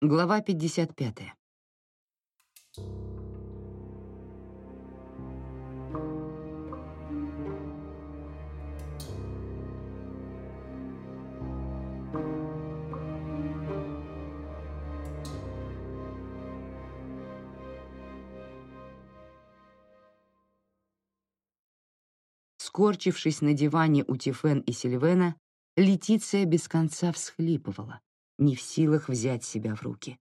Глава 55. Скорчившись на диване у Тифен и Сильвена, Летиция без конца всхлипывала, не в силах взять себя в руки.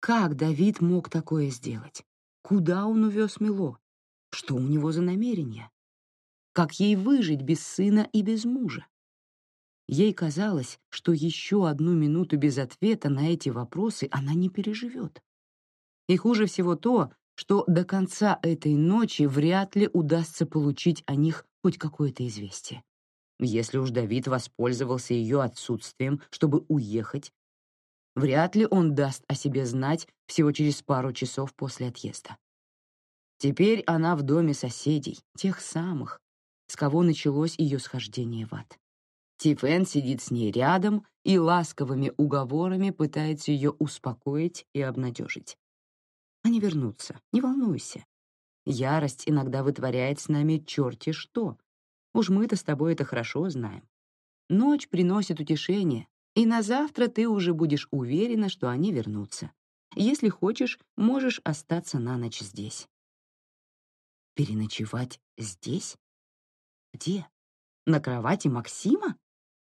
Как Давид мог такое сделать? Куда он увез Мило? Что у него за намерения? Как ей выжить без сына и без мужа? Ей казалось, что еще одну минуту без ответа на эти вопросы она не переживет. И хуже всего то, что до конца этой ночи вряд ли удастся получить о них хоть какое-то известие. Если уж Давид воспользовался ее отсутствием, чтобы уехать, вряд ли он даст о себе знать всего через пару часов после отъезда. Теперь она в доме соседей, тех самых, с кого началось ее схождение в ад. Тифен сидит с ней рядом и ласковыми уговорами пытается ее успокоить и обнадежить. Они вернутся, не волнуйся. Ярость иногда вытворяет с нами черти что. Уж мы-то с тобой это хорошо знаем. Ночь приносит утешение, и на завтра ты уже будешь уверена, что они вернутся. Если хочешь, можешь остаться на ночь здесь. Переночевать здесь? Где? На кровати Максима?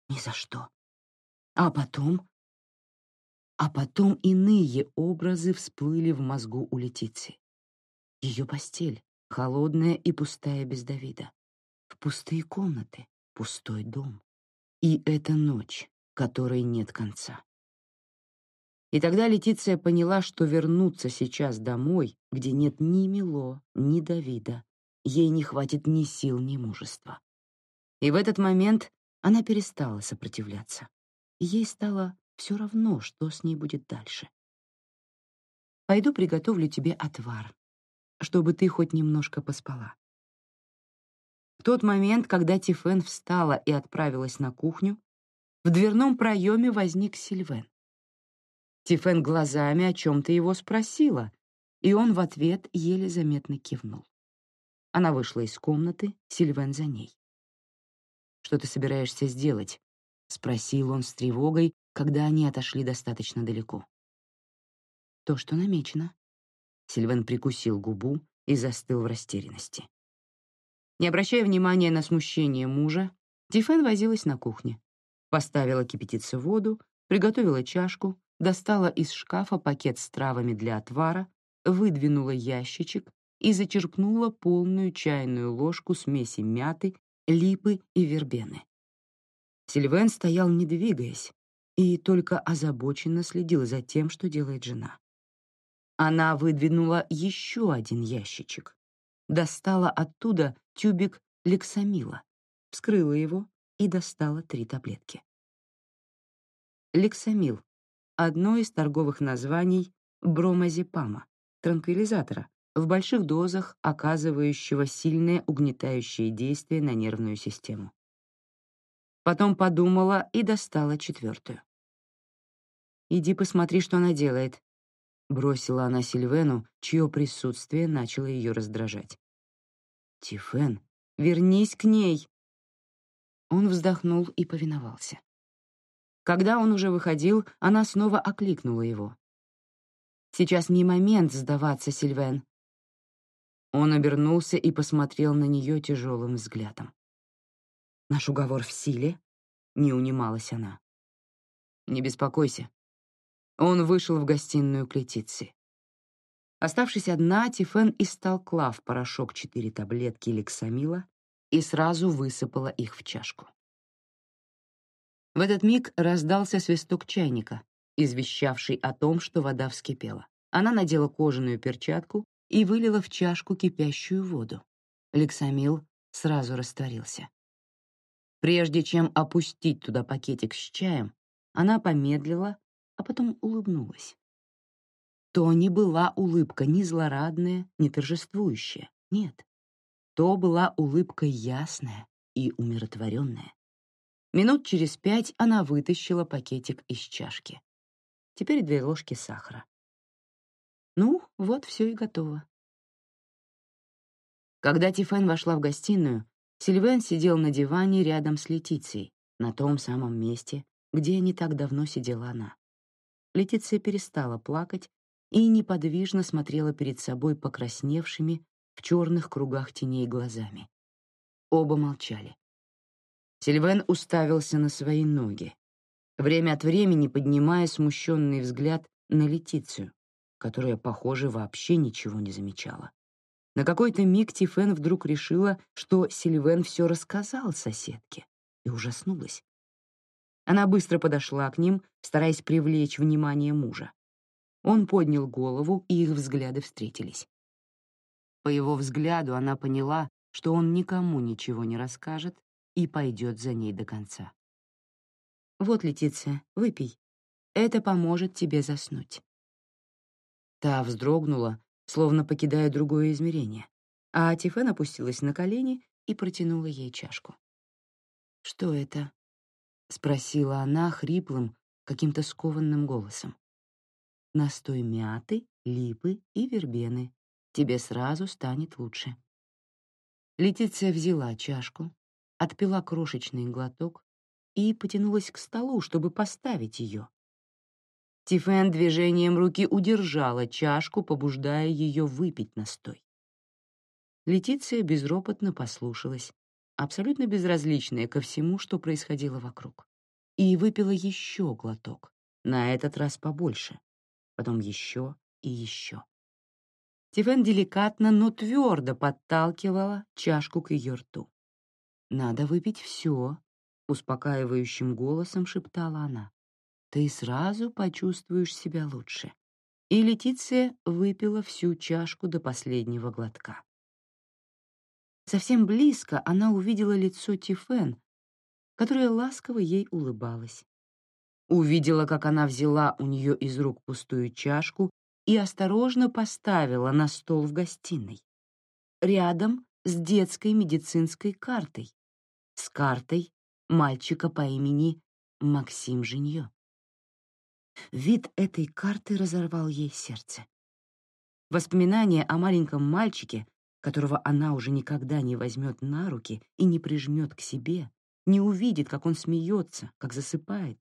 Ни за что. А потом? А потом иные образы всплыли в мозгу у Летиции. Ее постель, холодная и пустая без Давида. В пустые комнаты, пустой дом. И эта ночь, которой нет конца. И тогда Летиция поняла, что вернуться сейчас домой, где нет ни Мило, ни Давида, ей не хватит ни сил, ни мужества. И в этот момент она перестала сопротивляться. ей стало все равно, что с ней будет дальше. «Пойду приготовлю тебе отвар», чтобы ты хоть немножко поспала. В тот момент, когда Тифен встала и отправилась на кухню, в дверном проеме возник Сильвен. Тифен глазами о чем-то его спросила, и он в ответ еле заметно кивнул. Она вышла из комнаты, Сильвен за ней. «Что ты собираешься сделать?» — спросил он с тревогой, когда они отошли достаточно далеко. «То, что намечено», Сильвен прикусил губу и застыл в растерянности. Не обращая внимания на смущение мужа, Тифен возилась на кухне. Поставила кипятиться воду, приготовила чашку, достала из шкафа пакет с травами для отвара, выдвинула ящичек и зачерпнула полную чайную ложку смеси мяты, липы и вербены. Сильвен стоял, не двигаясь, и только озабоченно следил за тем, что делает жена. Она выдвинула еще один ящичек, достала оттуда тюбик лексамила, вскрыла его и достала три таблетки. Лексамил — одно из торговых названий бромазепама, транквилизатора, в больших дозах оказывающего сильное угнетающее действие на нервную систему. Потом подумала и достала четвертую. «Иди посмотри, что она делает», Бросила она Сильвену, чье присутствие начало ее раздражать. «Тифен, вернись к ней!» Он вздохнул и повиновался. Когда он уже выходил, она снова окликнула его. «Сейчас не момент сдаваться, Сильвен». Он обернулся и посмотрел на нее тяжелым взглядом. «Наш уговор в силе?» — не унималась она. «Не беспокойся. Он вышел в гостиную к Летиции. Оставшись одна, Тифен истолкла в порошок четыре таблетки лексамила и сразу высыпала их в чашку. В этот миг раздался свисток чайника, извещавший о том, что вода вскипела. Она надела кожаную перчатку и вылила в чашку кипящую воду. Лексамил сразу растворился. Прежде чем опустить туда пакетик с чаем, она помедлила а потом улыбнулась. То не была улыбка ни злорадная, ни торжествующая, нет. То была улыбка ясная и умиротворенная. Минут через пять она вытащила пакетик из чашки. Теперь две ложки сахара. Ну, вот все и готово. Когда Тифен вошла в гостиную, Сильвен сидел на диване рядом с Летицией, на том самом месте, где не так давно сидела она. Летиция перестала плакать и неподвижно смотрела перед собой покрасневшими в черных кругах теней глазами. Оба молчали. Сильвен уставился на свои ноги, время от времени поднимая смущенный взгляд на Летицию, которая, похоже, вообще ничего не замечала. На какой-то миг Тифен вдруг решила, что Сильвен все рассказал соседке, и ужаснулась. Она быстро подошла к ним, стараясь привлечь внимание мужа. Он поднял голову, и их взгляды встретились. По его взгляду она поняла, что он никому ничего не расскажет и пойдет за ней до конца. «Вот, Летиция, выпей. Это поможет тебе заснуть». Та вздрогнула, словно покидая другое измерение, а Тифен опустилась на колени и протянула ей чашку. «Что это?» — спросила она хриплым, каким-то скованным голосом. «Настой мяты, липы и вербены. Тебе сразу станет лучше». Летиция взяла чашку, отпила крошечный глоток и потянулась к столу, чтобы поставить ее. Тифен движением руки удержала чашку, побуждая ее выпить настой. Летиция безропотно послушалась, абсолютно безразличная ко всему, что происходило вокруг. И выпила еще глоток, на этот раз побольше, потом еще и еще. Тифен деликатно, но твердо подталкивала чашку к ее рту. «Надо выпить все», — успокаивающим голосом шептала она. «Ты сразу почувствуешь себя лучше». И Летиция выпила всю чашку до последнего глотка. Совсем близко она увидела лицо Тифен, которое ласково ей улыбалось. Увидела, как она взяла у нее из рук пустую чашку и осторожно поставила на стол в гостиной, рядом с детской медицинской картой, с картой мальчика по имени Максим Женье. Вид этой карты разорвал ей сердце. Воспоминания о маленьком мальчике, которого она уже никогда не возьмет на руки и не прижмет к себе, не увидит, как он смеется, как засыпает,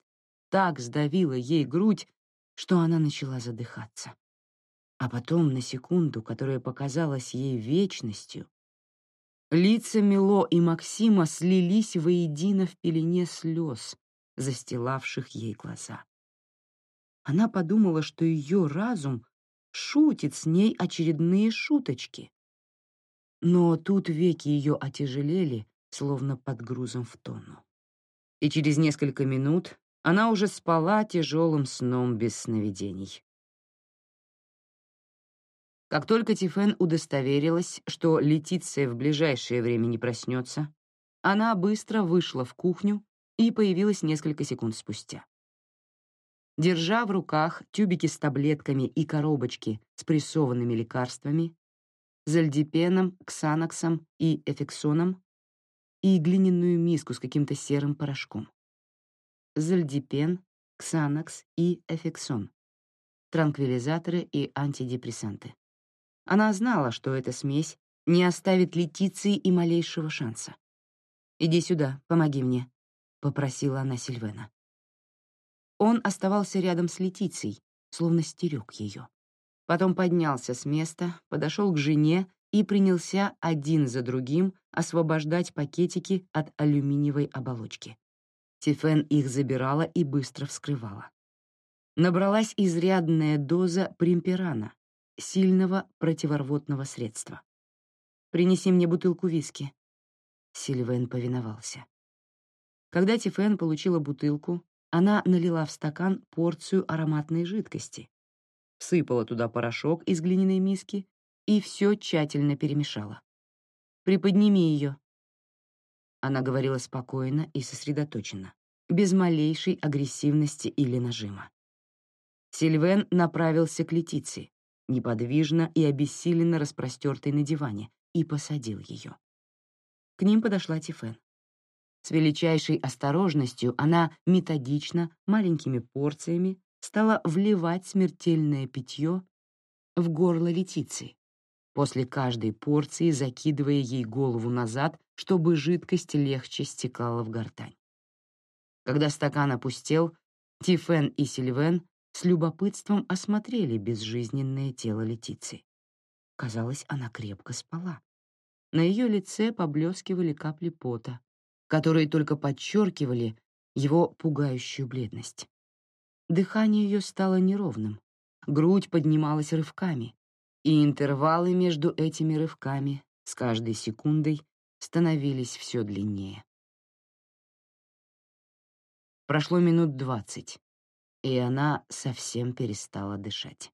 так сдавило ей грудь, что она начала задыхаться. А потом, на секунду, которая показалась ей вечностью, лица Мило и Максима слились воедино в пелене слез, застилавших ей глаза. Она подумала, что ее разум шутит с ней очередные шуточки, но тут веки ее отяжелели, словно под грузом в тонну. И через несколько минут она уже спала тяжелым сном без сновидений. Как только Тифен удостоверилась, что Летиция в ближайшее время не проснется, она быстро вышла в кухню и появилась несколько секунд спустя. Держа в руках тюбики с таблетками и коробочки с прессованными лекарствами, зальдипеном, ксаноксом и эфексоном и глиняную миску с каким-то серым порошком. Зальдипен, ксанокс и эфексон. Транквилизаторы и антидепрессанты. Она знала, что эта смесь не оставит Летиции и малейшего шанса. «Иди сюда, помоги мне», — попросила она Сильвена. Он оставался рядом с Летицией, словно стерег ее. Потом поднялся с места, подошел к жене и принялся один за другим освобождать пакетики от алюминиевой оболочки. Тифен их забирала и быстро вскрывала. Набралась изрядная доза примперана, сильного противорвотного средства. «Принеси мне бутылку виски». Сильвен повиновался. Когда Тифен получила бутылку, она налила в стакан порцию ароматной жидкости, всыпала туда порошок из глиняной миски и все тщательно перемешала. «Приподними ее». Она говорила спокойно и сосредоточенно, без малейшей агрессивности или нажима. Сильвен направился к Летиции, неподвижно и обессиленно распростертой на диване, и посадил ее. К ним подошла Тифен. С величайшей осторожностью она методично, маленькими порциями стала вливать смертельное питье в горло Летиции, после каждой порции закидывая ей голову назад, чтобы жидкость легче стекала в гортань. Когда стакан опустел, Тифен и Сильвен с любопытством осмотрели безжизненное тело Летиции. Казалось, она крепко спала. На ее лице поблескивали капли пота, которые только подчеркивали его пугающую бледность. Дыхание ее стало неровным, грудь поднималась рывками, и интервалы между этими рывками с каждой секундой становились все длиннее. Прошло минут двадцать, и она совсем перестала дышать.